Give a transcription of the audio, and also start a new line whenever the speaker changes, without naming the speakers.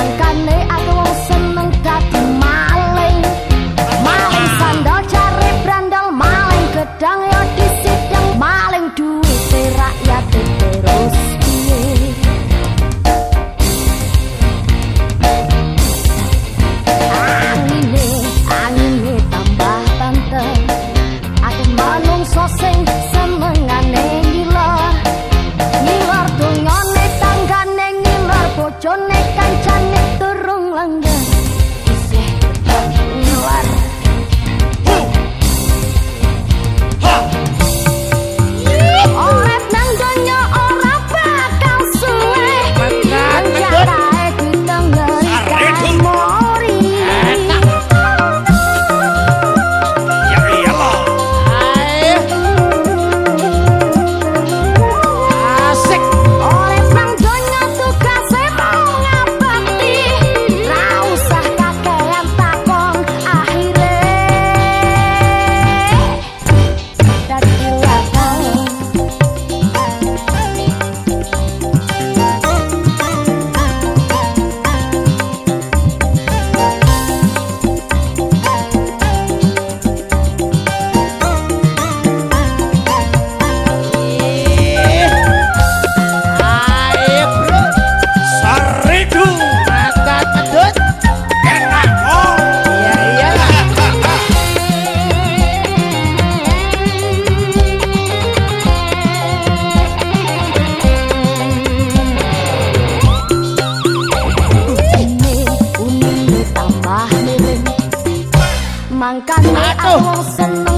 menyenangkan mangkat aku seneng